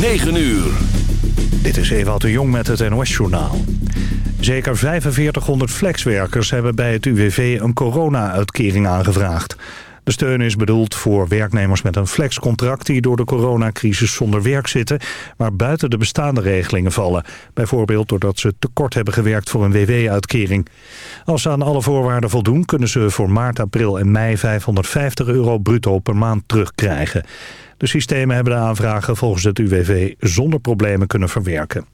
9 uur. Dit is Ewout de Jong met het NOS-journaal. Zeker 4500 flexwerkers hebben bij het UWV een corona-uitkering aangevraagd. De steun is bedoeld voor werknemers met een flexcontract... die door de coronacrisis zonder werk zitten... maar buiten de bestaande regelingen vallen. Bijvoorbeeld doordat ze tekort hebben gewerkt voor een WW-uitkering. Als ze aan alle voorwaarden voldoen... kunnen ze voor maart, april en mei 550 euro bruto per maand terugkrijgen. De systemen hebben de aanvragen volgens het UWV zonder problemen kunnen verwerken.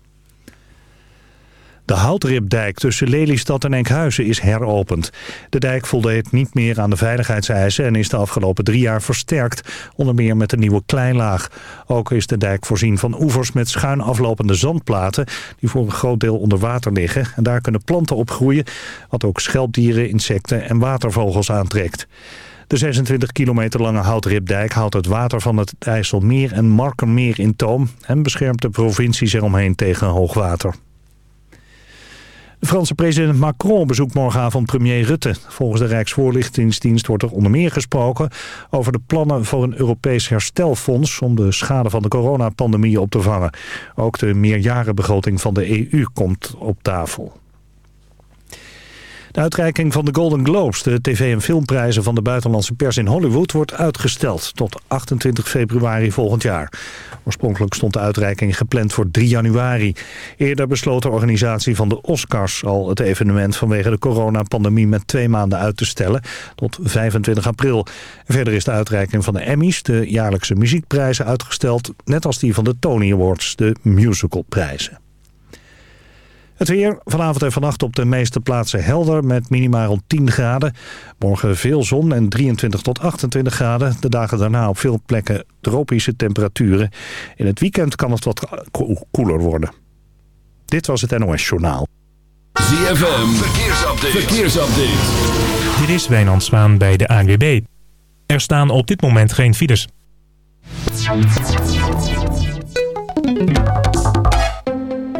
De houtripdijk tussen Lelystad en Enkhuizen is heropend. De dijk voldeed niet meer aan de veiligheidseisen en is de afgelopen drie jaar versterkt, onder meer met een nieuwe kleinlaag. Ook is de dijk voorzien van oevers met schuin aflopende zandplaten die voor een groot deel onder water liggen. En daar kunnen planten op groeien, wat ook schelpdieren, insecten en watervogels aantrekt. De 26 kilometer lange houtripdijk houdt het water van het IJsselmeer en Markermeer in toom... en beschermt de provincies eromheen tegen hoogwater. De Franse president Macron bezoekt morgenavond premier Rutte. Volgens de Rijksvoorlichtingsdienst wordt er onder meer gesproken... over de plannen voor een Europees herstelfonds... om de schade van de coronapandemie op te vangen. Ook de meerjarenbegroting van de EU komt op tafel. De uitreiking van de Golden Globes, de tv- en filmprijzen van de buitenlandse pers in Hollywood, wordt uitgesteld tot 28 februari volgend jaar. Oorspronkelijk stond de uitreiking gepland voor 3 januari. Eerder besloot de organisatie van de Oscars al het evenement vanwege de coronapandemie met twee maanden uit te stellen tot 25 april. Verder is de uitreiking van de Emmys, de jaarlijkse muziekprijzen, uitgesteld, net als die van de Tony Awards, de musicalprijzen. Het weer vanavond en vannacht op de meeste plaatsen helder met minimaal rond 10 graden. Morgen veel zon en 23 tot 28 graden. De dagen daarna op veel plekken tropische temperaturen. In het weekend kan het wat koeler worden. Dit was het NOS Journaal. ZFM, verkeersupdate. verkeersupdate. Dit is Wijnand Zwaan bij de ANWB. Er staan op dit moment geen files.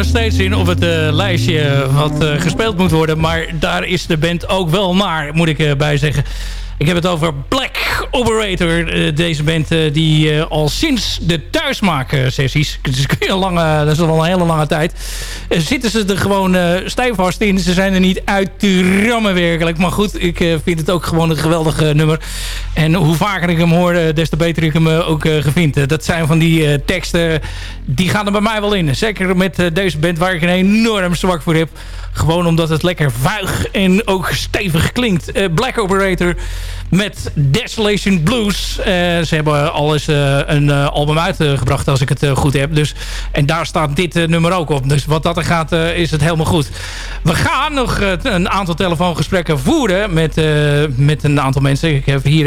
Steeds in op het lijstje wat gespeeld moet worden. Maar daar is de band ook wel naar, moet ik bij zeggen. Ik heb het over Black Operator. Eh, deze band eh, die uh, al sinds de lange, dat is al een hele lange tijd... zitten ze er gewoon stijf vast in. Ze zijn er niet uit te rammen werkelijk. Maar goed, ik vind het ook gewoon een geweldig nummer. En hoe vaker ik hem hoor, des te beter ik hem ook gevind. dat zijn van die teksten, die gaan er bij mij wel in. Zeker met deze band waar ik een enorm zwak voor heb. Gewoon omdat het lekker vuig en ook stevig klinkt. Black Operator met Desolation Blues. Uh, ze hebben al eens uh, een album uitgebracht als ik het goed heb. Dus, en daar staat dit nummer ook op. Dus wat dat er gaat is het helemaal goed. We gaan nog een aantal telefoongesprekken voeren met, met een aantal mensen. Ik heb hier...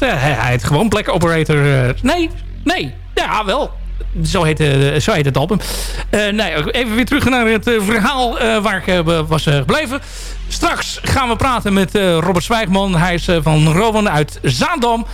hij heet gewoon Black Operator. nee, nee. Ja, wel. Zo heet, zo heet het album. nee, even weer terug naar het verhaal waar ik was gebleven. Straks gaan we praten met uh, Robert Zwijgman. Hij is uh, van Rowan uit Zaandam.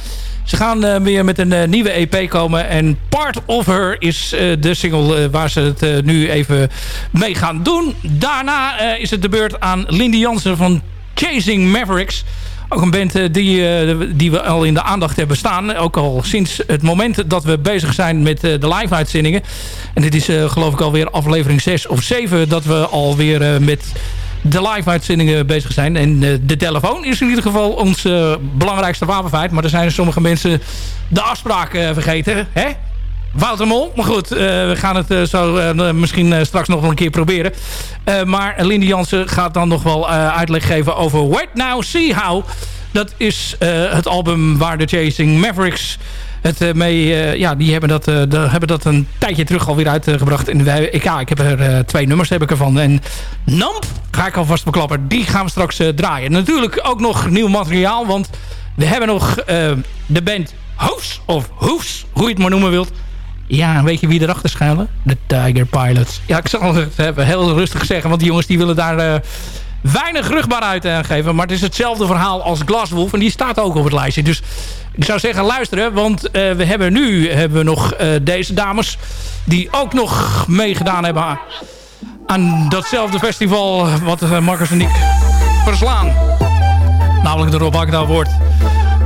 Ze gaan uh, weer met een nieuwe EP komen. En Part of Her is de single waar ze het nu even mee gaan doen. Daarna is het de beurt aan Lindy Jansen van Chasing Mavericks. Ook een band die, die we al in de aandacht hebben staan. Ook al sinds het moment dat we bezig zijn met de live-uitzendingen. En dit is geloof ik alweer aflevering 6 of 7... dat we alweer met de live-uitzendingen bezig zijn. En de telefoon is in ieder geval ons belangrijkste wapenfeit. Maar er zijn sommige mensen de afspraak vergeten. Hè? Wouter Mol. Maar goed, we gaan het zo misschien straks nog wel een keer proberen. maar Lindy Jansen gaat dan nog wel uitleg geven over Wait Now, See How. Dat is het album waar de Chasing Mavericks het mee, ja, die hebben dat, de, hebben dat een tijdje terug alweer uitgebracht. in ik, ja, ik heb er twee nummers heb ik ervan. En Namp, ga ik alvast beklappen, die gaan we straks draaien. Natuurlijk ook nog nieuw materiaal, want we hebben nog de band Hoofs, of Hoofs, hoe je het maar noemen wilt. Ja, weet je wie erachter schuilen? De Tiger Pilots. Ja, ik zal het heel rustig zeggen, want die jongens die willen daar weinig rugbaar uitgeven. Maar het is hetzelfde verhaal als Glaswolf. En die staat ook op het lijstje. Dus ik zou zeggen luisteren. Want uh, we hebben nu hebben we nog deze dames. Die ook nog meegedaan hebben aan datzelfde festival. Wat Marcus en ik verslaan. Namelijk de Rob Agda wordt.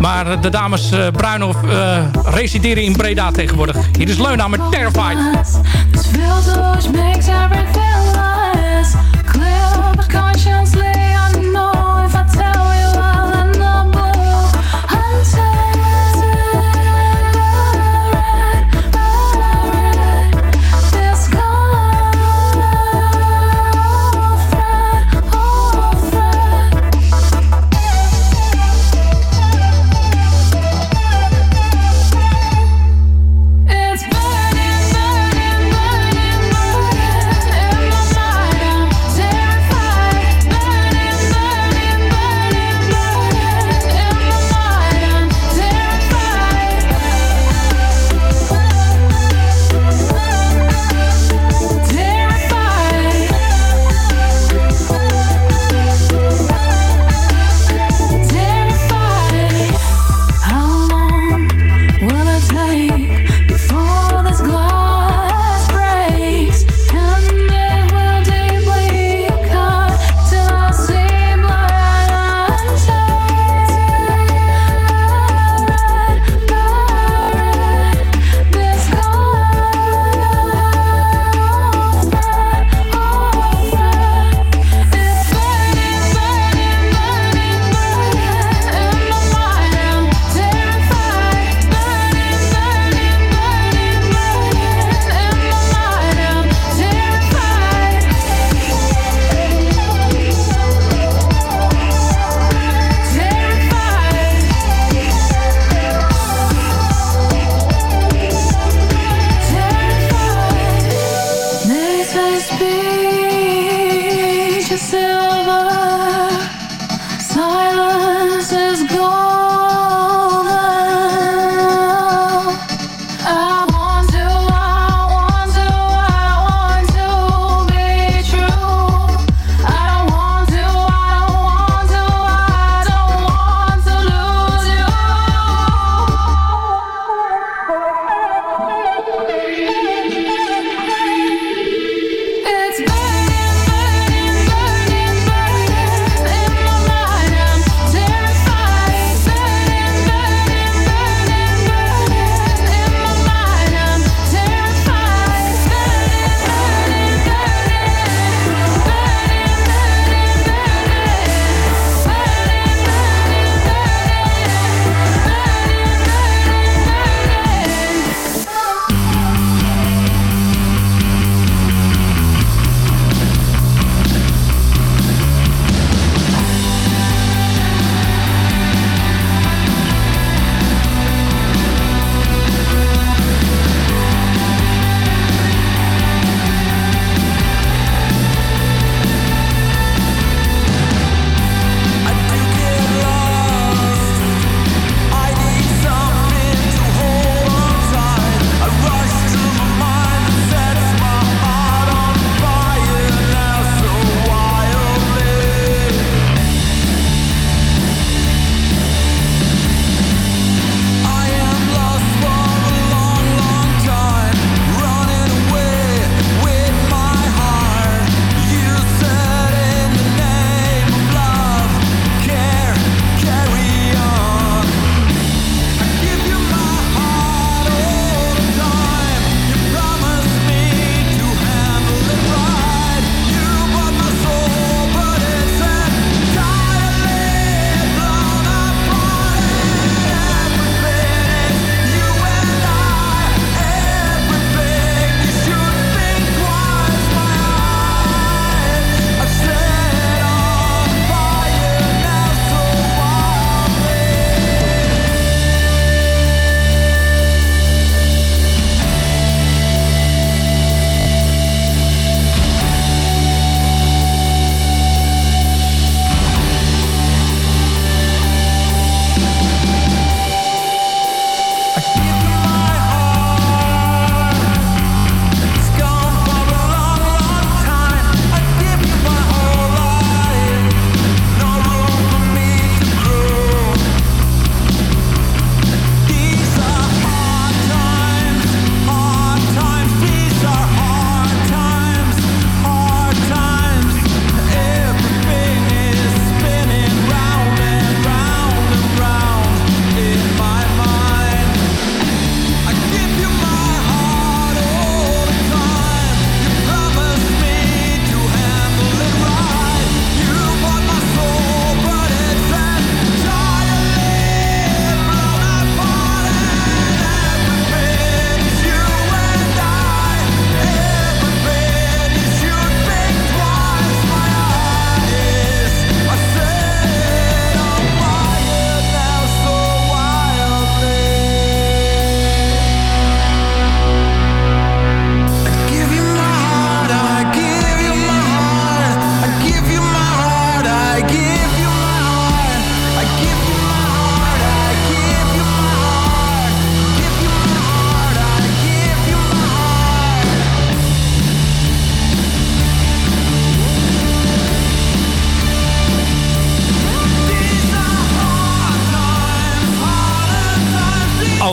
Maar de dames uh, Bruinhof eh, resideren in Breda tegenwoordig. Hier is Leuna met Terrified.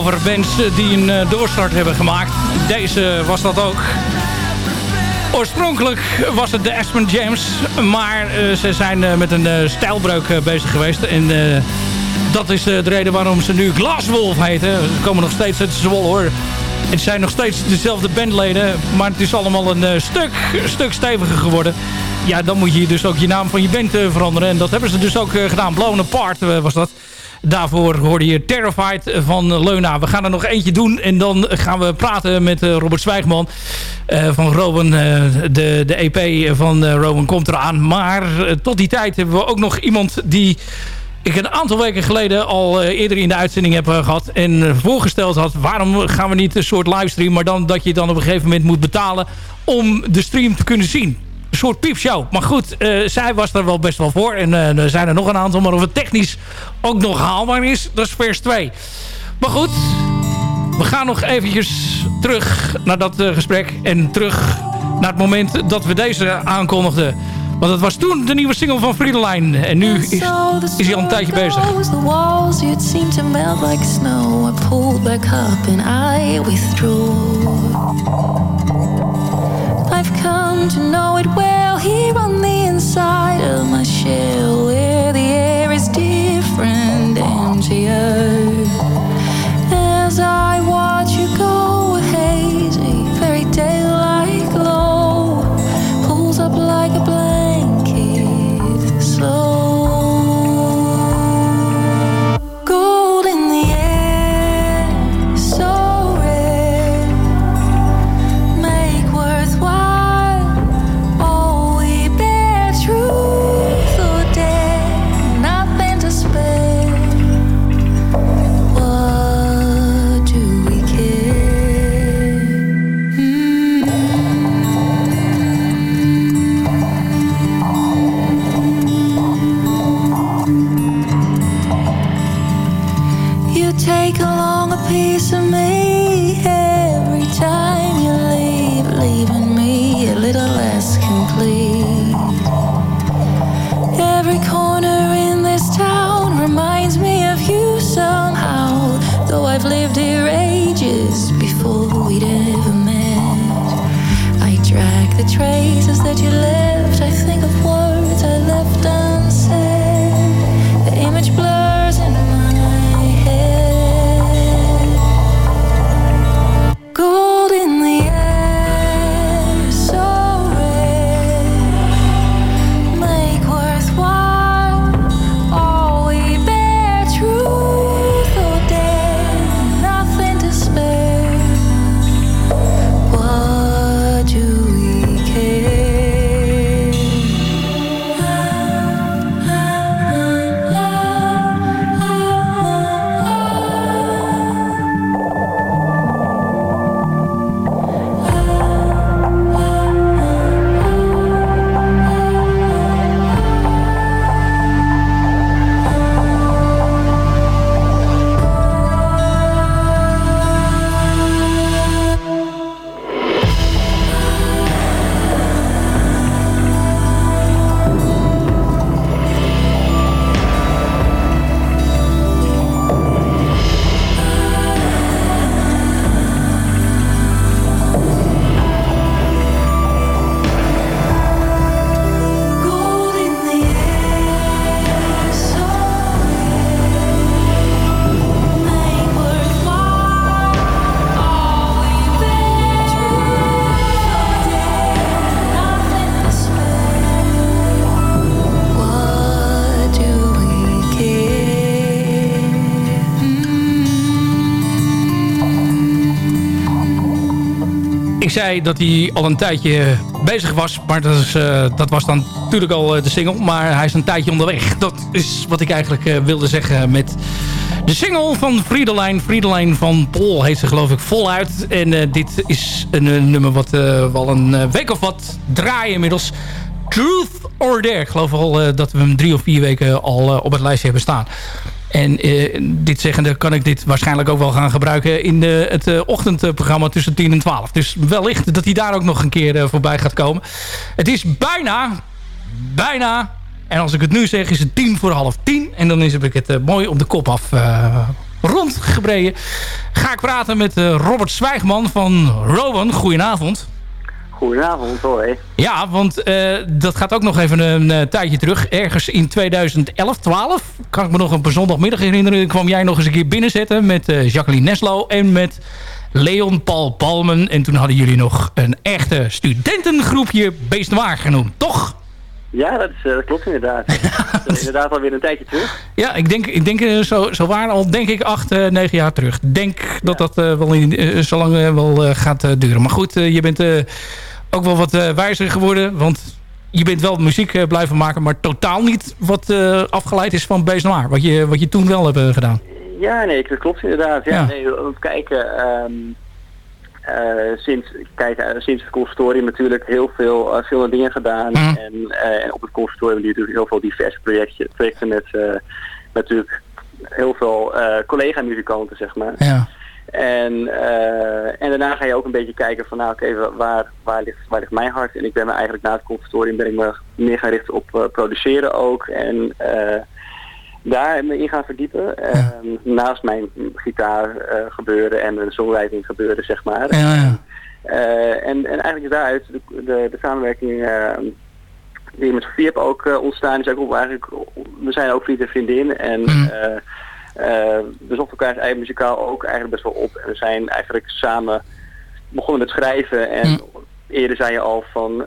Over bands die een doorstart hebben gemaakt. Deze was dat ook. Oorspronkelijk was het de Aspen James. Maar ze zijn met een stijlbreuk bezig geweest. En dat is de reden waarom ze nu Glasswolf heten. Ze komen nog steeds uit Zwolle hoor. Het zijn nog steeds dezelfde bandleden. Maar het is allemaal een stuk, stuk steviger geworden. Ja, dan moet je dus ook je naam van je band veranderen. En dat hebben ze dus ook gedaan. Blown Apart was dat. Daarvoor hoorde je Terrified van Leuna. We gaan er nog eentje doen en dan gaan we praten met Robert Zwijgman van Rowan. de, de EP van Rowan komt eraan. Maar tot die tijd hebben we ook nog iemand die ik een aantal weken geleden al eerder in de uitzending heb gehad. En voorgesteld had, waarom gaan we niet een soort livestream... maar dan dat je dan op een gegeven moment moet betalen om de stream te kunnen zien soort piepshow. Maar goed, uh, zij was er wel best wel voor. En uh, er zijn er nog een aantal. Maar of het technisch ook nog haalbaar is, dat is vers 2. Maar goed, we gaan nog eventjes terug naar dat uh, gesprek. En terug naar het moment dat we deze aankondigden. Want het was toen de nieuwe single van Friedeline. En nu is, is hij al een tijdje bezig. I've come to know it well here on the inside of my shell, where the air is different, emptier. Dat hij al een tijdje bezig was. Maar dat, is, eh, dat was dan natuurlijk al eh, de single. Maar hij is een tijdje onderweg. Dat is wat ik eigenlijk eh, wilde zeggen met de single van Friedelijn. Friedelijn van Pol heet ze geloof ik voluit. En dit is een, nummer wat we al een week of wat draaien inmiddels. Truth or Dare. Ik geloof al dat we hem drie of vier weken al op het lijstje hebben staan. En eh, dit zeggende kan ik dit waarschijnlijk ook wel gaan gebruiken in de, het eh, ochtendprogramma tussen 10 en 12. Dus wellicht dat hij daar ook nog een keer eh, voorbij gaat komen. Het is bijna, bijna, en als ik het nu zeg is het tien voor half tien. En dan is heb ik het eh, mooi op de kop af. eh, rondgebreden ga ik praten met Robert Zwijgman van Rowan. Goedenavond. Goedenavond, hoi. Ja, want dat gaat ook nog even een tijdje terug. Ergens in 2011, 12, kan ik me nog een zondagmiddag herinneren... kwam jij nog eens een keer binnenzetten met Jacqueline Neslo en met Leon Paul Palmen. En toen hadden jullie nog een echte studentengroepje Beestwaar genoemd, toch? Ja, dat, is, eh, dat klopt inderdaad. is inderdaad alweer een tijdje terug. Ja, ik denk, ik denk eh, zo, zo waren al denk ik acht, uh, negen jaar terug. denk dat dat wel in, zo lang wel gaat duren. Maar goed, je bent ook wel wat wijzer geworden. Want je bent wel muziek blijven maken, maar totaal niet wat afgeleid is van Beest Noir. Wat je, wat je toen wel hebt gedaan. Ja, nee, dat klopt inderdaad. Ja, ja. Nee, kijken... Um, uh, sinds, kijk, uh, sinds het conservatorium natuurlijk heel veel, uh, veel dingen gedaan. Mm. En, en, op het conservatorium hebben natuurlijk heel veel diverse projecten, projecten met natuurlijk heel veel collega-muzikanten, zeg maar. Ja. En, en daarna ga je ook een beetje kijken van nou oké, waar, waar, ligt, waar ligt mijn hart? En ik ben me eigenlijk na het conservatorium ben ik me meer gaan richten op produceren ook. En daar me in gaan verdiepen. Ehm, naast mijn gitaar uh, gebeuren en mijn songwriting gebeuren, zeg maar. Ja, ja. Uh, en, en eigenlijk is daaruit de, de, de samenwerking ehm, die met heb ook uh, ontstaan. Is ook eigenlijk, we zijn ook vriend en vriendin. En mm. we zochten elkaar eigen muzikaal ook eigenlijk best wel op. En we zijn eigenlijk samen begonnen met schrijven. En mm eerder zei je al van,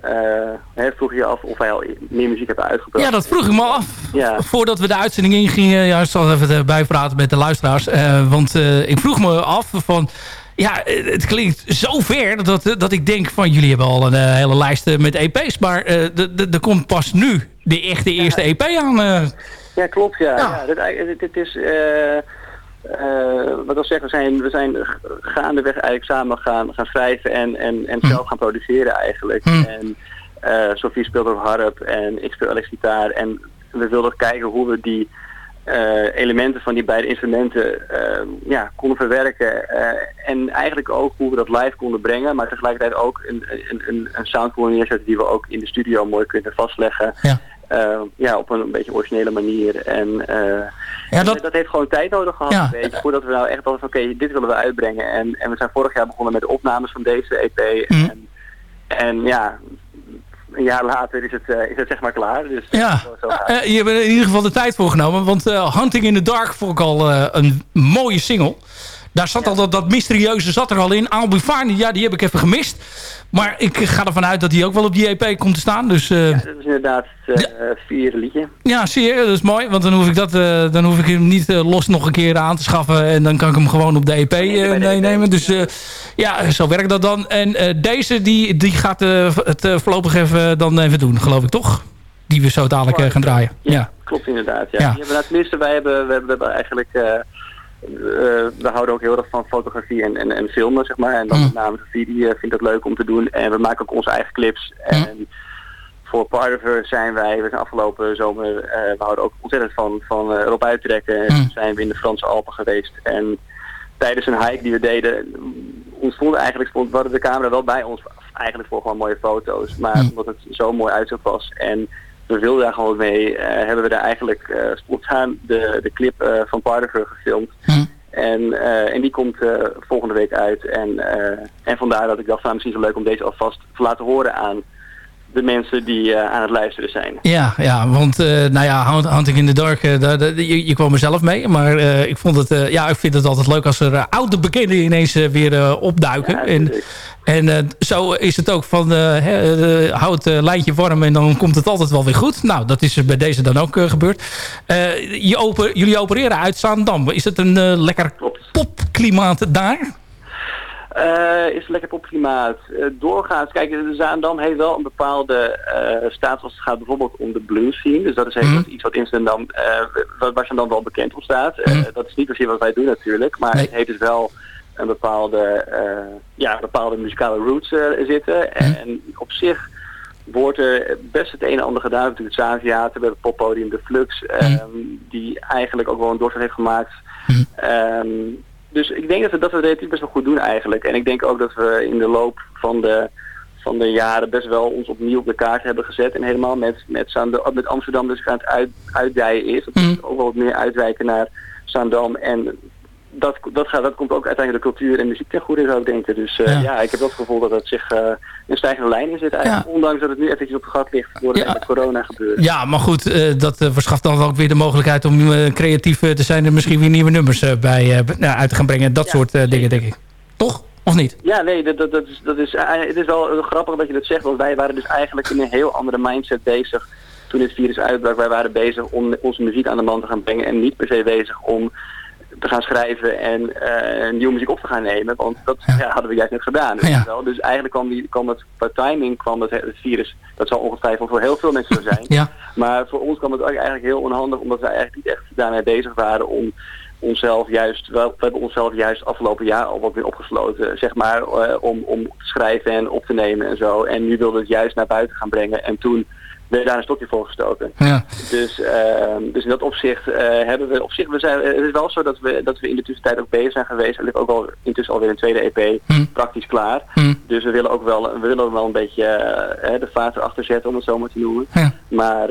uh, vroeg je af of wij al meer muziek hebben uitgebracht. Ja, dat vroeg ik me af. Ja. Voordat we de uitzending ingingen, ja, ik zal even bijpraten met de luisteraars. Uh, want ik vroeg me af van, ja, het klinkt zo ver dat, dat ik denk van, jullie hebben al een hele lijst met EP's. Maar er komt pas nu de echte eerste EP aan. Ja, klopt, ja. ja. ja dit, dit is... Uh, wat ik zeg, we zijn, we zijn gaandeweg eigenlijk samen gaan, gaan schrijven en, en, en hm. zelf gaan produceren eigenlijk. Hm. En uh, Sophie speelt op harp en ik speel elektrisch gitaar. En we wilden kijken hoe we die uh, elementen van die beide instrumenten ja, konden verwerken. en eigenlijk ook hoe we dat live konden brengen. Maar tegelijkertijd ook een, een, een, een sound neerzetten die we ook in de studio mooi kunnen vastleggen. Ja. Uh, ja, op een, een, beetje originele manier. En, uh, ja, dat... dat... heeft gewoon tijd nodig gehad, ja. weet je, voordat we nou echt al van oké, dit willen we uitbrengen. En, en we zijn vorig jaar begonnen met de opnames van deze EP. Mm. En, en ja, een jaar later is het, uh, is het zeg maar klaar. Dus ja, zo, zo je hebt er in ieder geval de tijd voor genomen. Want Hunting in the Dark vond ik al een mooie single. Daar zat al dat, dat mysterieuze zat er al in. Albufani, ja, die heb ik even gemist. Maar ik ga ervan uit dat hij ook wel op die EP komt te staan. Dus, uh, ja, dat is inderdaad het uh, vierde liedje. Ja, zie je, dat is mooi. Want dan hoef ik, dat, uh, dan hoef ik hem niet los nog een keer aan te schaffen. En dan kan ik hem gewoon op de EP meenemen. Dus ja, zo werkt dat dan. En deze, die, die gaat het voorlopig even, dan even doen, geloof ik toch? Die we zo dadelijk gaan draaien. Ja, klopt inderdaad. Ja. ja. ja tenminste, wij hebben, we hebben eigenlijk... Uh, we houden ook heel erg van fotografie en, en, en filmen, zeg maar. En dan mm. met name Sofie, die uh, vindt dat leuk om te doen. En we maken ook onze eigen clips. Mm. En voor Part zijn wij, we zijn afgelopen zomer, uh, we houden ook ontzettend van, van erop uittrekken. En mm. zijn we in de Franse Alpen geweest. En tijdens een hike die we deden, ontstond eigenlijk, we hadden de camera wel bij ons, eigenlijk voor gewoon mooie foto's. Maar omdat het zo mooi uitzicht was en we wilden daar gewoon mee, uh, hebben we daar eigenlijk uh, spontaan de, de clip uh, van Pardiver gefilmd. Hm. En, en die komt volgende week uit. En, en vandaar dat ik dacht, nou, misschien zo leuk om deze alvast te laten horen aan de mensen die uh, aan het luisteren zijn. Ja, ja want uh, nou ja, Hunting in the Dark, uh, je, je, kwam er zelf mee. Maar ik, vond het, ja, ik vind het altijd leuk als er oude bekenden ineens weer opduiken. Ja, en en zo is het ook van, hou het lijntje warm en dan komt het altijd wel weer goed. Nou, dat is bij deze dan ook gebeurd. je oper, jullie opereren uit Zaandam. Is het een lekker popklimaat daar? Uh, is lekker popklimaat. Uh, doorgaans, kijk, de Zaandam heeft wel een bepaalde uh, status als het gaat bijvoorbeeld om de blues scene. Dus dat is mm iets wat in Zaandam, uh, waar dan wel bekend op staat. Mm dat is niet precies wat wij doen natuurlijk, maar het heeft dus wel een bepaalde, ja, bepaalde muzikale roots zitten. Mhm. En op zich wordt er best het een en ander gedaan. Natuurlijk het Zaantheater, we hebben het poppodium De Flux, um, die eigenlijk ook wel een doorslag heeft gemaakt. Um, dus ik denk dat we dat we het relatief best wel goed doen eigenlijk. En ik denk ook dat we in de loop van de, van de jaren best wel ons opnieuw op de kaart hebben gezet. En helemaal met, met, met Amsterdam dus aan het uit, uitdijen is. Dat mm. ook wel wat meer uitwijken naar Zaandam. En dat, dat, gaat, dat komt ook uiteindelijk de cultuur en muziek ten goede, zou ik denken. Dus ja. ik heb dat gevoel dat het zich uh, een stijgende lijn in zit eigenlijk. Ondanks dat het nu eventjes op het gat ligt door het corona gebeuren. Ja, maar goed, dat verschaft dan ook weer de mogelijkheid om creatief te zijn... en misschien weer nieuwe nummers bij, nou, uit te gaan brengen. Dat soort dingen, denk ik. Toch? Of niet? Ja, nee, dat, dat, dat is, dat is, het is wel grappig dat je dat zegt. Want wij waren dus eigenlijk in een heel andere mindset bezig toen dit virus uitbrak. Wij waren bezig om onze muziek aan de man te gaan brengen. En niet per se bezig om te gaan schrijven en uh, nieuwe muziek op te gaan nemen. Want dat ja. hadden we juist net gedaan. Dus, wel. dus eigenlijk kwam, die, kwam het, qua timing kwam het, het, virus, dat zal ongetwijfeld voor heel veel mensen zo zijn. ja. Maar voor ons kwam het eigenlijk heel onhandig, omdat wij eigenlijk niet echt daarmee bezig waren om onszelf juist, we hebben onszelf juist afgelopen jaar al wat weer opgesloten, zeg maar, uh, om, om te schrijven en op te nemen en zo. En nu wilden we het juist naar buiten gaan brengen. En toen werd daar een stokje voor gestoken. Ja. Dus, uh, dus in dat opzicht uh, hebben we op zich, we zijn, het is wel zo dat we, dat we in de tussentijd ook bezig zijn geweest. Er ligt ook al intussen alweer een tweede EP hm. praktisch klaar. Hm. Dus we willen ook wel, we willen wel een beetje uh, de vaart erachter zetten, om het zo maar te noemen. Ja. Maar,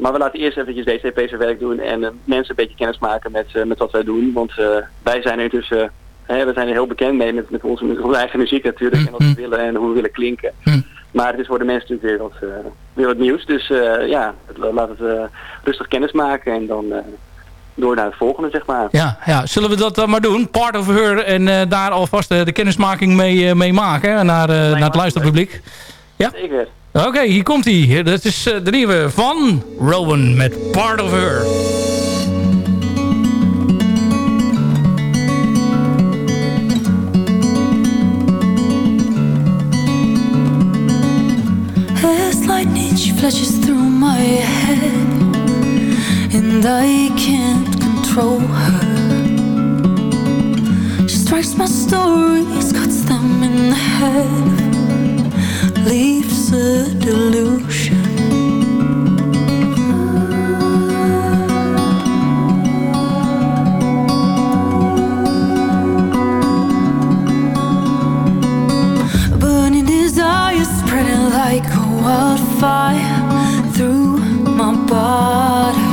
maar we laten eerst eventjes deze EP zijn werk doen en mensen een beetje kennis maken met, met wat wij doen. Want wij zijn er intussen we zijn er heel bekend mee met, met, onze, met onze eigen muziek natuurlijk. Hm. En wat we willen en hoe we willen klinken. Maar het is voor de mensen natuurlijk weer wat, uh, weer wat nieuws. Dus uh, ja, laat het uh, rustig kennis maken en dan door naar het volgende, zeg maar. Ja, ja. zullen we dat dan maar doen? Part of Her en daar alvast de kennismaking mee, mee maken naar, naar het luisterpubliek. Ja? Zeker. Oké, okay, hier komt hij. Dat is de nieuwe van Rowan met Part of Her. She flashes through my head, and I can't control her. She strikes my stories, cuts them in half, leaves a delusion. Burning fire through my body.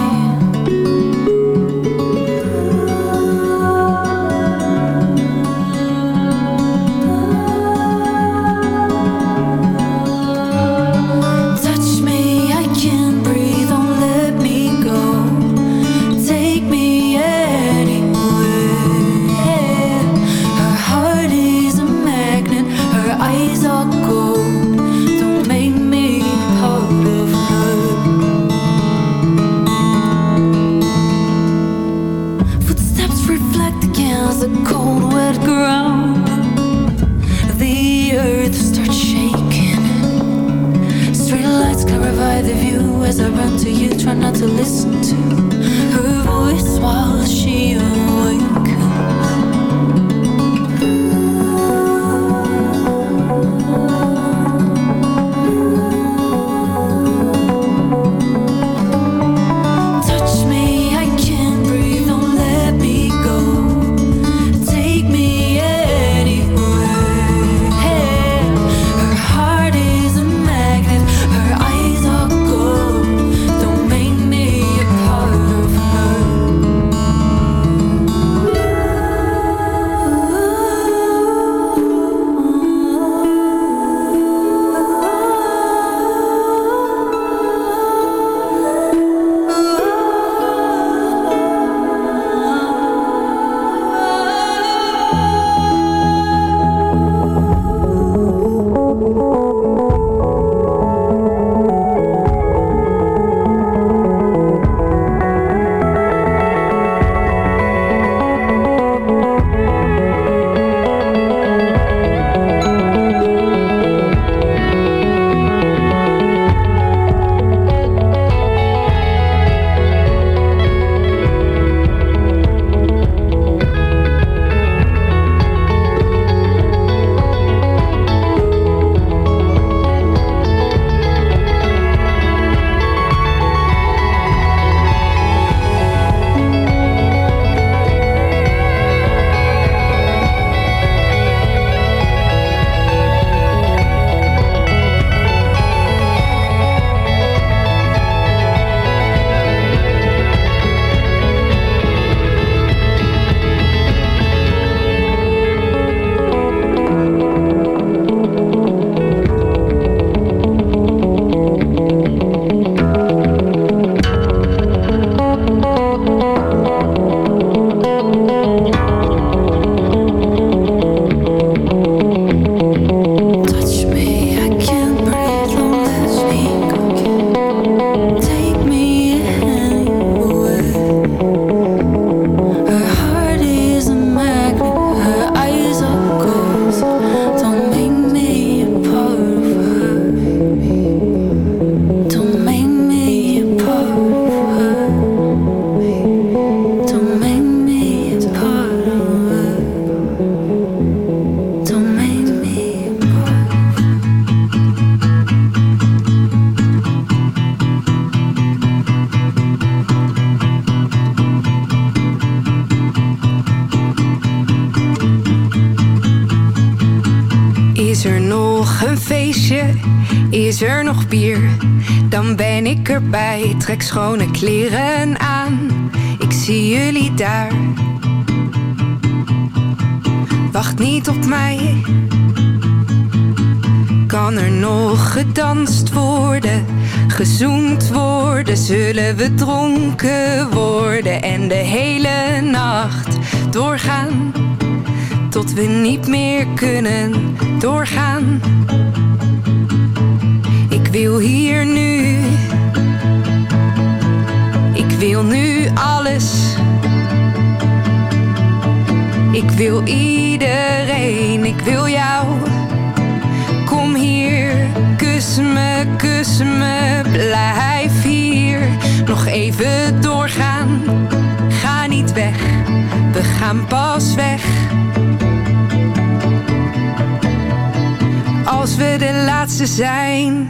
Trek schone kleren aan. Ik zie jullie daar. Wacht niet op mij. Kan er nog gedanst worden, gezoend worden? Zullen we dronken worden en de hele nacht doorgaan? Tot we niet meer kunnen doorgaan. Ik wil hier nu. Wil nu alles. Ik wil iedereen, ik wil jou. Kom hier, kus me, kus me, blijf hier. Nog even doorgaan, ga niet weg, we gaan pas weg. Als we de laatste zijn,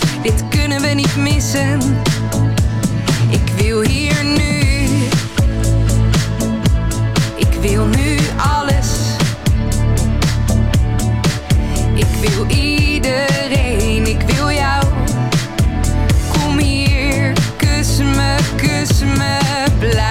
Dit kunnen we niet missen. Ik wil hier nu. Ik wil nu alles. Ik wil iedereen, ik wil jou. Kom hier, kus me, kus me, blijf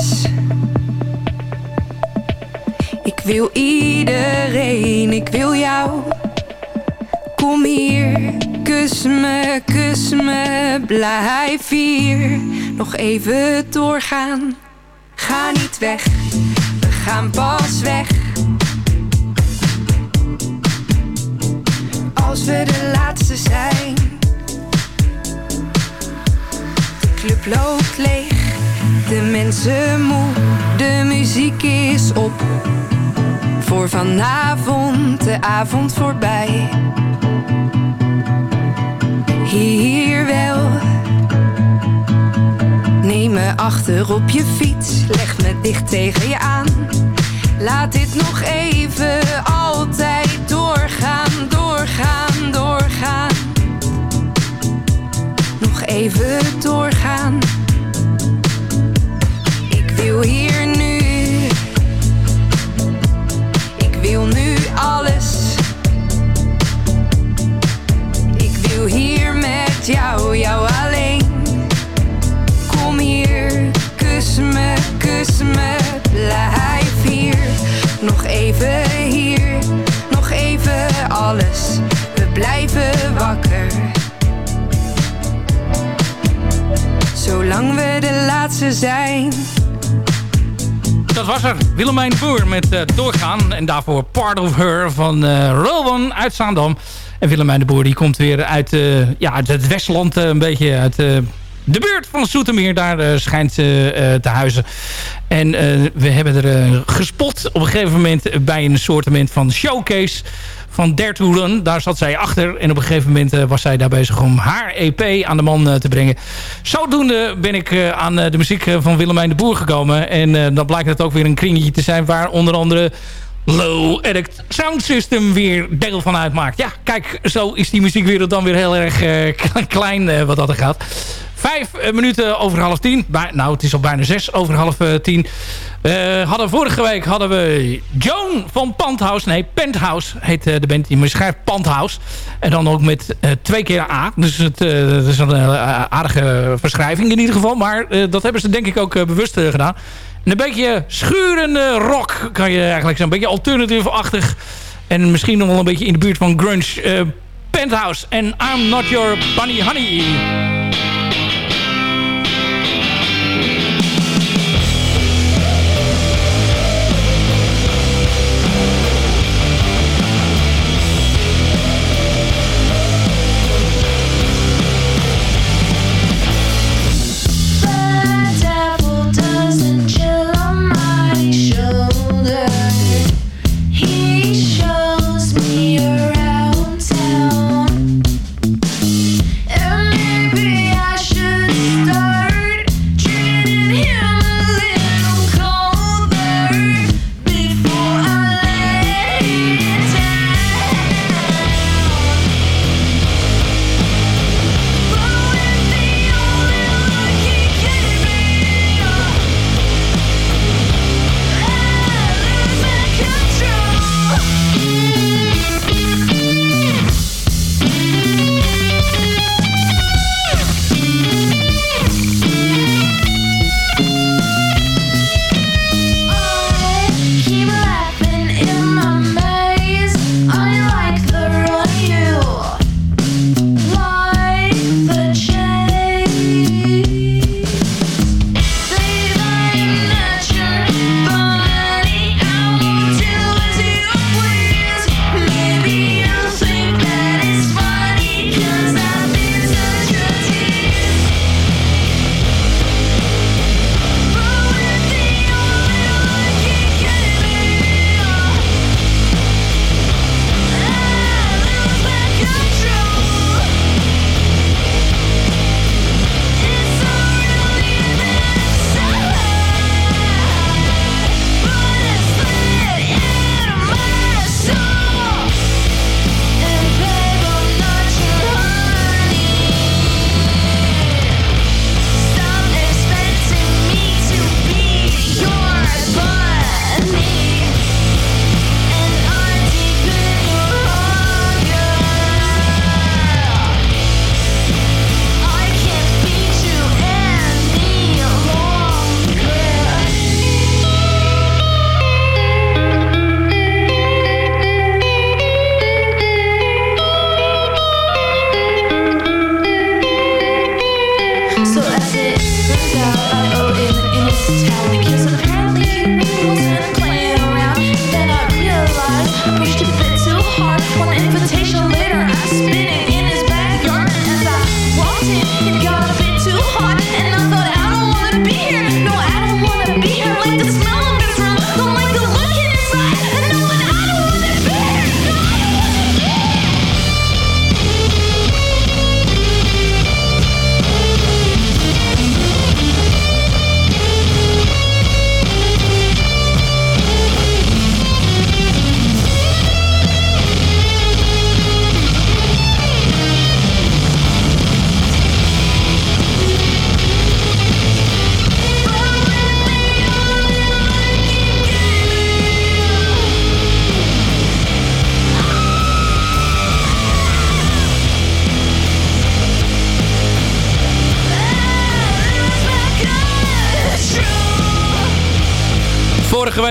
Wil iedereen, ik wil jou. Kom hier, kus me, kus me, blijf hier. Nog even doorgaan, ga niet weg, we gaan pas weg. Als we de laatste zijn, de club loopt leeg, de mensen moe, de muziek is op. Voor vanavond, de avond voorbij. Hier wel. Neem me achter op je fiets, leg me dicht tegen je aan. Laat dit nog even altijd doorgaan, doorgaan, doorgaan. Nog even doorgaan. Hier nu. Ik wil nu alles. Ik wil hier met jou, jou alleen. Kom hier, kus me, kus me, blijf hier. Nog even hier, nog even alles. We blijven wakker. Zolang we de laatste zijn. Dat was er. Willemijn Boer met eh, Doorgaan. En daarvoor Part of Her van eh Rowan uit Zaandam. En Willemijn de Boer die komt weer uit, eh, ja, uit het Westland. een beetje uit de buurt van Soetermeer. Daar schijnt ze te huizen. En we hebben er gespot op een gegeven moment bij een soort van showcase van Run. Daar zat zij achter. En op een gegeven moment eh, was zij daar bezig om haar EP aan de man eh, te brengen. Zodoende ben ik eh, aan de muziek van Willemijn de Boer gekomen. En dan blijkt het ook weer een kringetje te zijn... waar onder andere Low Addict Sound System weer deel van uitmaakt. Ja, kijk, zo is die muziekwereld dan weer heel erg klein wat dat er gaat. Vijf eh, minuten over half tien. Bij- nou, het is al bijna zes over half eh, tien. Eh, hadden vorige week hadden we Joan van Pandhouse. Nee, Penthouse heet de band. Die schrijft Pandhouse. En dan ook met twee keer A. Dus het, dat is een aardige verschrijving in ieder geval. Maar dat hebben ze denk ik ook bewust gedaan. een beetje schurende rock, kan je eigenlijk zeggen. Een beetje alternative-achtig. En misschien nog wel een beetje in de buurt van grunge. Penthouse en I'm Not Your Bunny Honey.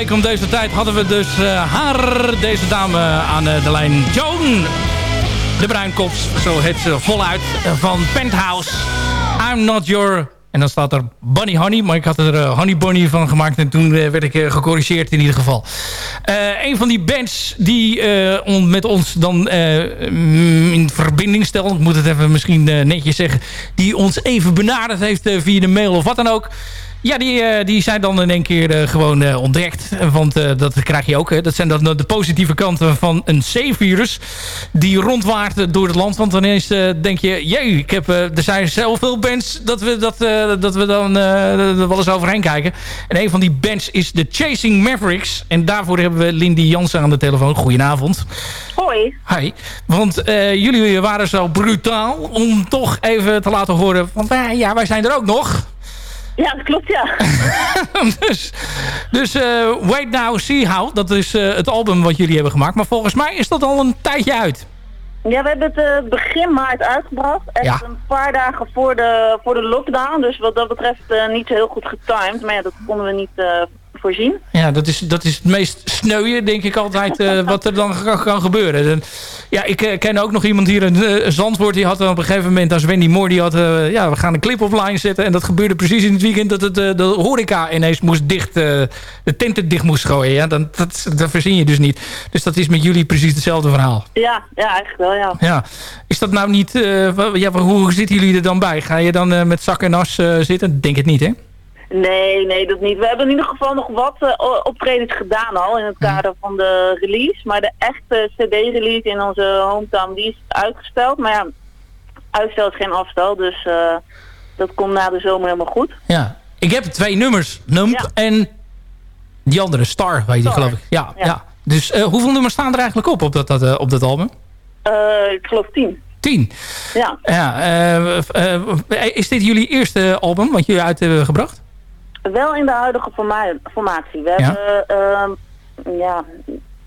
Week om deze tijd hadden we dus uh, haar, deze dame aan uh, de lijn. Joan de Bruinkops, zo heet ze voluit, uh, van Penthouse. I'm not your... En dan staat er Bunny Honey, maar ik had er Honey Bunny van gemaakt... en toen werd ik gecorrigeerd in ieder geval. een van die bands die met ons dan in verbinding stelt... ik moet het even misschien netjes zeggen... die ons even benaderd heeft via de mail of wat dan ook... Ja, die, uh, die zijn dan in één keer uh, gewoon uh, ontdekt. Want dat krijg je ook. Hè. Dat zijn dan de positieve kanten van een C-virus. Die rondwaart door het land. Want ineens denk je... Jee, ik heb, er zijn zoveel bands dat we, dat, dat we dan wel eens overheen kijken. En een van die bands is de Chasing Mavericks. En daarvoor hebben we Lindy Jansen aan de telefoon. Goedenavond. Hoi. Hi. Want jullie waren zo brutaal om toch even te laten horen... van ja, wij zijn er ook nog... Ja, dat klopt, ja. dus dus uh, Wait Now, See How, dat is uh, het album wat jullie hebben gemaakt. Maar volgens mij is dat al een tijdje uit. Ja, we hebben het eh, begin maart uitgebracht. Echt Ja. een paar dagen voor de, voor de lockdown. Dus wat dat betreft eh, niet zo heel goed getimed. Maar ja, dat konden we niet eh, voorzien. Ja, dat is, dat is het meest sneuien, denk ik altijd, eh, wat er dan kan, kan gebeuren. En, ja, ik eh, ken ook nog iemand hier in eh, Zandvoort. Die had op een gegeven moment, als Wendy Moore, die had... ja, we gaan een clip offline zetten. En dat gebeurde precies in het weekend dat het, de horeca ineens moest dicht... de tenten dicht moest gooien. Ja, dan, dat, dat verzin je dus niet. Dus dat is met jullie precies hetzelfde verhaal. Ja, ja, eigenlijk wel, ja. Ja, is dat nou niet... ja, hoe zitten jullie er dan bij? Ga je dan met zak en as zitten? Denk het niet, hè? Nee, nee, dat niet. We hebben in ieder geval nog wat o- optredens gedaan al in het kader van de release. Maar de echte CD-release in onze hometown, die is uitgesteld. Maar ja, uitstel is geen afstel, dus eh, dat komt na de zomer helemaal goed. Ja, ik heb twee nummers. Nump Ja. en die andere, Star, weet je geloof ik. Ja, ja. Ja. Dus eh, hoeveel nummers staan er eigenlijk op op dat, dat, op dat album? Ik geloof tien. Tien. Ja. Ja, is dit jullie eerste album wat jullie uit hebben gebracht? Wel in de huidige forma- formatie. We Ja. hebben, ehm, ja,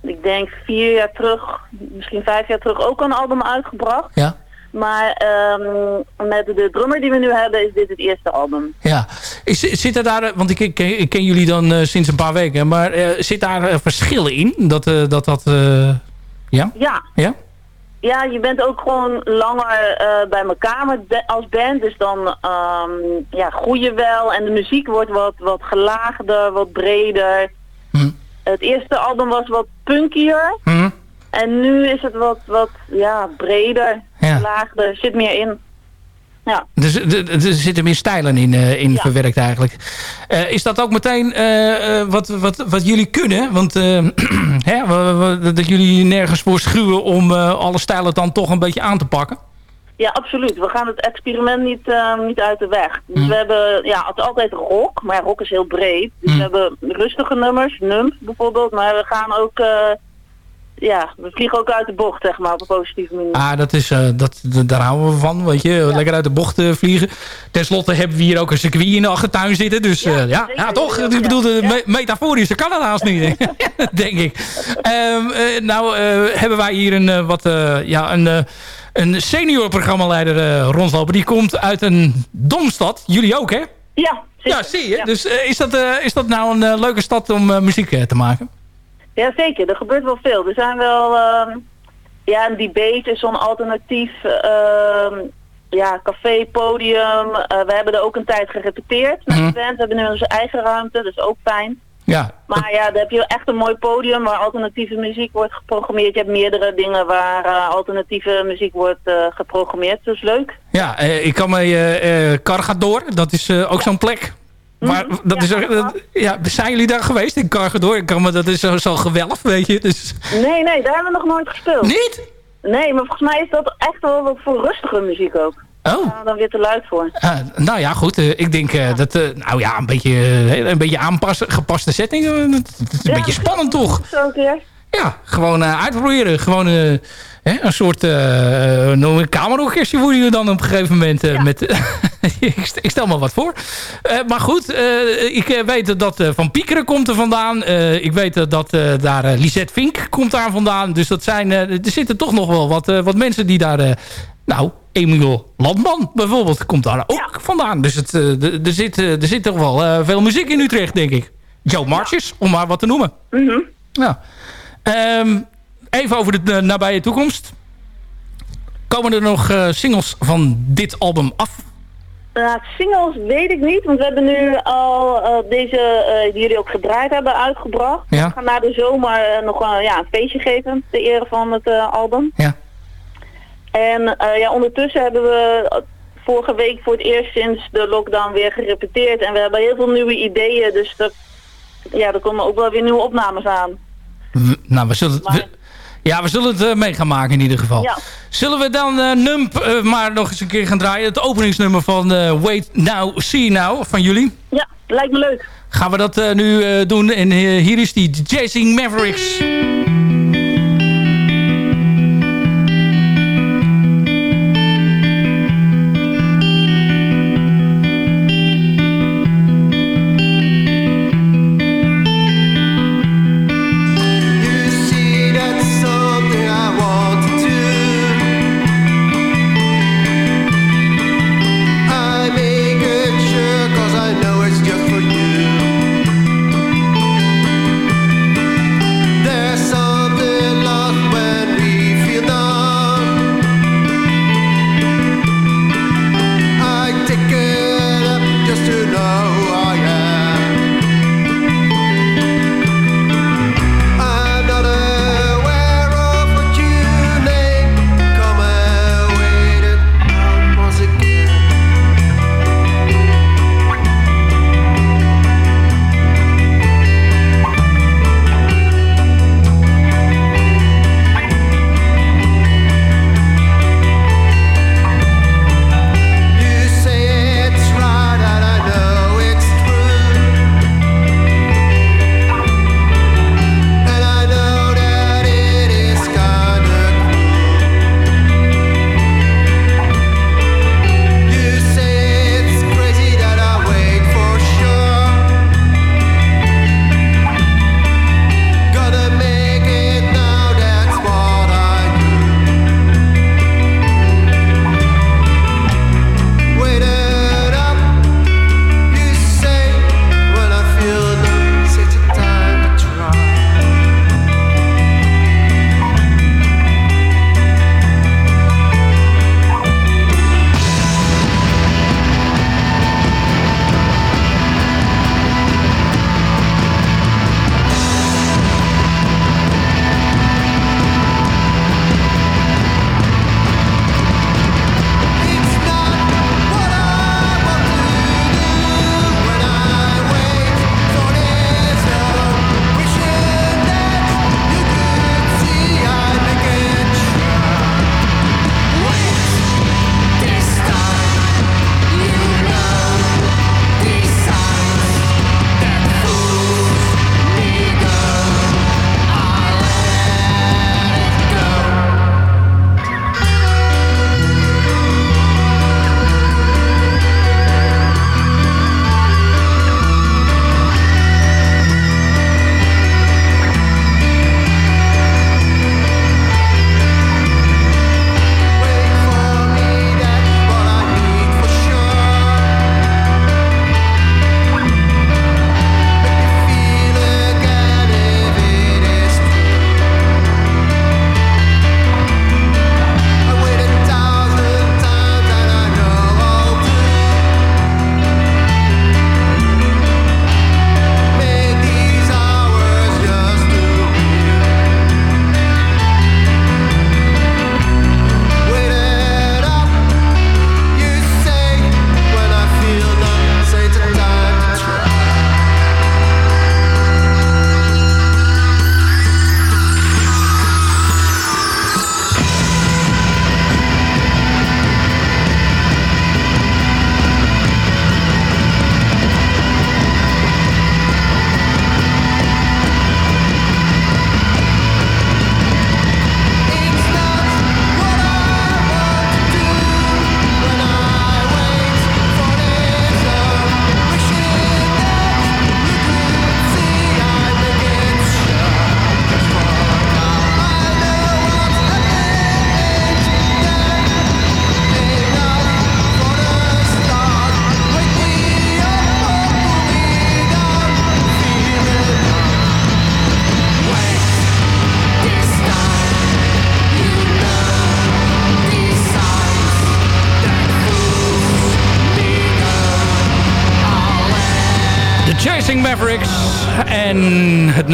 ik denk vier jaar terug, misschien vijf jaar terug ook een album uitgebracht. Ja. Maar ehm, met de drummer die we nu hebben is dit het eerste album. Ja. Is, zit er daar, want ik, ken, ik ken jullie dan eh, sinds een paar weken, maar eh, zit daar eh, verschillen in? Dat dat... dat ja? Ja, Ja? Ja je bent ook gewoon langer eh, bij elkaar als band. Dus dan ehm, ja, groei je wel en de muziek wordt wat, wat gelaagder, wat breder. Hm. Het eerste album was wat punkier. Hm? En nu is het wat, wat ja, breder, Ja. laagder, er zit meer in. Ja, Dus er, zitten meer stijlen in, eh, in Ja. verwerkt eigenlijk. Eh, is dat ook meteen eh, wat, wat, wat jullie kunnen? Want hè, dat jullie nergens voor schuwen om alle stijlen dan toch een beetje aan te pakken? ja absoluut. We gaan het experiment niet, niet uit de weg. Dus Hm. we hebben ja, altijd rock, maar rock is heel breed. Dus Hm. we hebben rustige nummers, nump bijvoorbeeld, maar we gaan ook, ja, we vliegen ook uit de bocht, zeg maar, op een positieve manier. Ah, dat is, eh, dat, daar houden we van, weet je. Lekker uit de bocht eh, vliegen. Ten slotte hebben we hier ook een circuit in de achtertuin zitten. Dus Ja, ja, ja, ja, toch? Ik bedoel, me- metaforische kan haast niet, denk ik. Eh, nou eh, hebben wij hier een, eh, wat, eh, ja, een, eh, een senior programmaleider eh, rondlopen. Die komt uit een domstad. Jullie ook, hè? Ja, zeker. Ja, zie je. Dus eh, is, dat, eh, is dat nou een eh, leuke stad om eh, muziek eh, te maken? Ja, zeker. Er gebeurt wel veel. Er zijn wel, ehm, ja, een debate is zo'n alternatief, ehm, ja, café, podium. Eh, we hebben er ook een tijd gerepeteerd met Mhm. de band. We hebben nu onze eigen ruimte, dat is ook fijn. Ja, Maar ja, dan heb je echt een mooi podium waar alternatieve muziek wordt geprogrammeerd. Je hebt meerdere dingen waar eh, alternatieve muziek wordt eh, geprogrammeerd. Dus leuk. Ja, ik kan me... eh eh Cargador, dat is ook zo'n plek. Maar Mhm. dat Ja, is dat- ja, zijn jullie daar geweest in Cargador? Ik kan me, dat is zo- zo'n gewelf, weet je. Dus, Nee, nee, daar hebben we nog nooit gespeeld. niet? Nee, maar volgens mij is dat echt wel wat voor rustige muziek ook. Oh, dan weer te luid voor. Ah, nou ja, goed. eh, ik denk eh, dat... eh, nou ja, een beetje, een beetje aanpassen, gepaste setting. dat, is een Ja, beetje spannend toch? Zo een keer. Ja, gewoon uitproberen. Gewoon hè, een soort eh, noem een kamerorkestje worden je dan op een gegeven moment. eh, Ja. met, ik, st- ik stel me wat voor. Maar goed, ik weet dat Van Piekeren komt er vandaan. Ik weet dat, daar Lisette Vink komt daar vandaan. Dus dat zijn, er zitten toch nog wel wat, wat mensen die daar... nou, Emiel Landman bijvoorbeeld komt daar ook Ja. vandaan. Dus het, er, zit, er zit toch wel veel muziek in Utrecht, denk ik. Joe Marches, om maar wat te noemen. Mhm. Ja. Ehm, even over de nabije toekomst. Komen er nog eh, singles van dit album af? Nou, singles weet ik niet, want we hebben nu al eh, deze, eh, die jullie ook gedraaid hebben, uitgebracht. Ja. We gaan na de zomer nog een, ja, een feestje geven, ter ere van het album. Ja. En ja, ondertussen hebben we vorige week voor het eerst sinds de lockdown weer gerepeteerd. En we hebben heel veel nieuwe ideeën, dus dat, ja, er komen ook wel weer nieuwe opnames aan. Nou, we zullen het... Maar- we- ja, we zullen het eh, mee gaan maken in ieder geval. Ja. Zullen we dan eh, Nump eh, maar nog eens een keer gaan draaien? Het openingsnummer van Wait Now, See Now van jullie. Ja, lijkt me leuk. Gaan we dat nu doen. En hier is die Chasing Mavericks.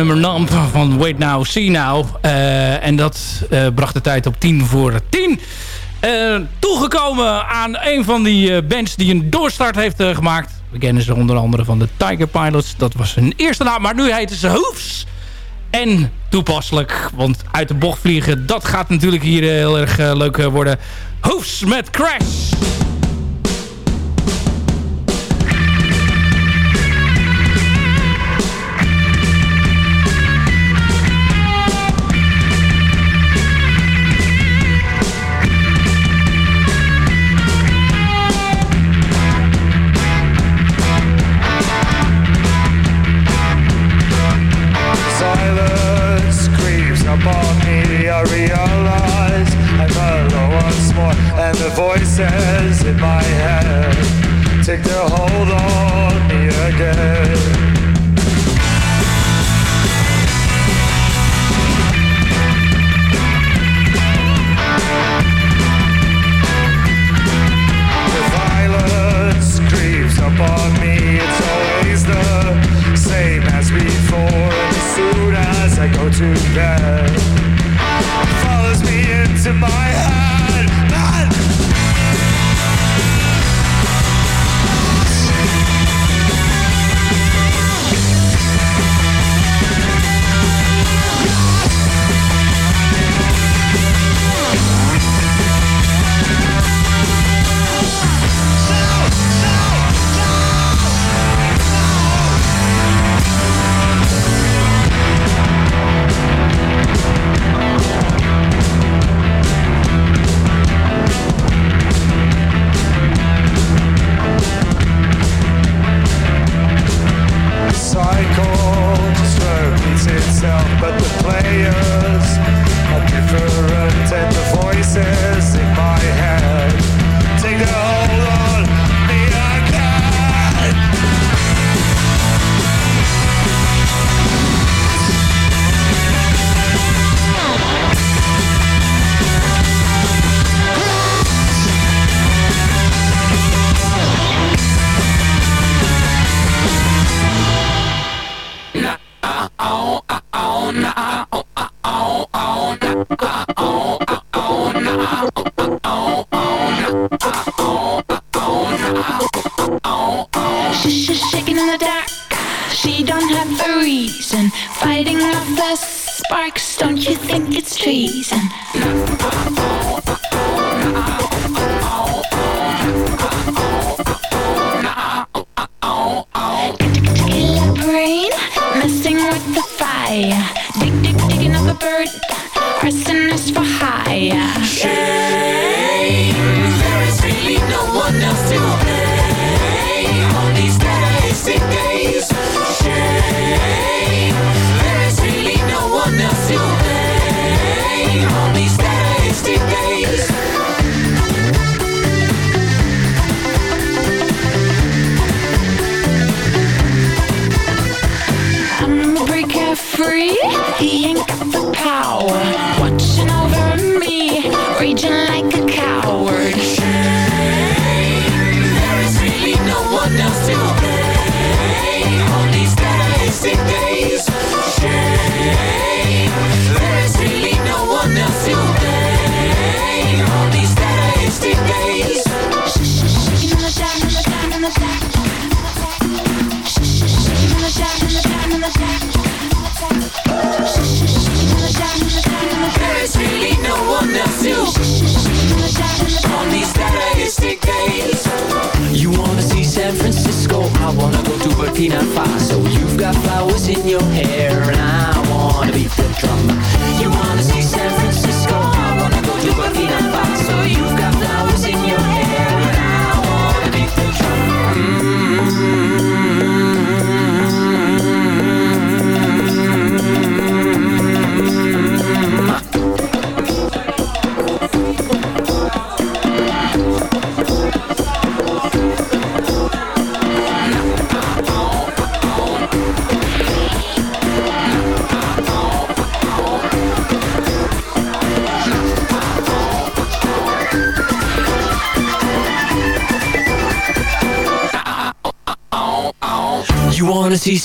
Nummer Namp van Wait Now, See Now. Uh, en dat uh, bracht de tijd op 10 voor 10. Uh, toegekomen aan een van die bands die een doorstart heeft gemaakt. We kennen ze onder andere van de Tiger Pilots. Dat was hun eerste naam, maar nu heten ze Hoofs. En toepasselijk, want uit de bocht vliegen... dat gaat natuurlijk hier heel erg leuk worden. Hoofs met Crash. Burkina Faso. You've got flowers in your hair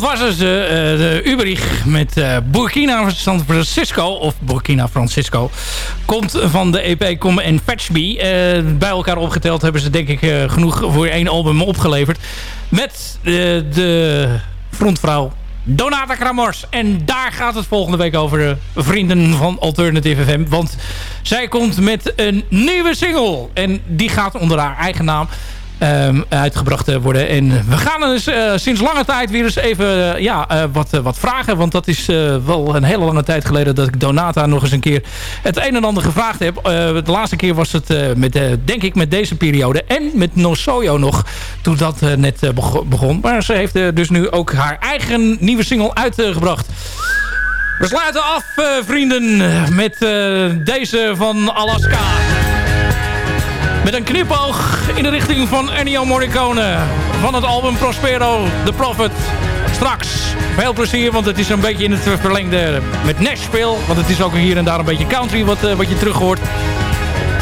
dat was dus eh, eh, de Uberich met eh, Burkina San Francisco. Of Burkina Francisco. Komt van de EP Come and Fetch Me. Eh, bij elkaar opgeteld hebben ze denk ik genoeg voor één album opgeleverd. Met de frontvrouw Donata Kramors. En daar gaat het volgende week over de vrienden van Alternative FM. Want zij komt met een nieuwe single. En die gaat onder haar eigen naam ehm, uitgebracht eh, worden. En we gaan dus eh, sinds lange tijd weer eens even eh, ja, wat, wat vragen. Want dat is wel een hele lange tijd geleden dat ik Donata nog eens een keer het een en ander gevraagd heb. De laatste keer was het met, denk ik met deze periode. En met No Soyo nog, toen dat net bego- begon. Maar ze heeft dus nu ook haar eigen nieuwe single uitgebracht. We sluiten af, vrienden, met deze van Alaska. Met een knipoog in de richting van Ennio Morricone. Van het album Prospero, The Prophet. Straks veel plezier, want het is een beetje in het verlengde met Nashville. Want het is ook hier en daar een beetje country wat, eh, wat je terug hoort.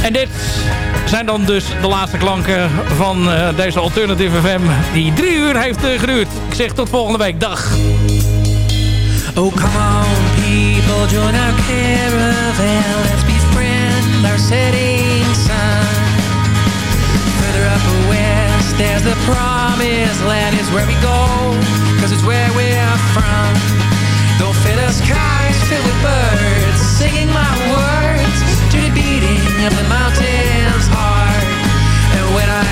En dit zijn dan dus de laatste klanken van eh, deze Alternative FM... die drie uur heeft eh, geduurd. Ik zeg tot volgende week. Dag. Oh, come on, people, join our caravan. Let's befriend our setting there's the promised land. Is where we go, cause it's where we're from. Don't fill the skies filled with birds, singing my words to the beating of the mountain's heart. And when I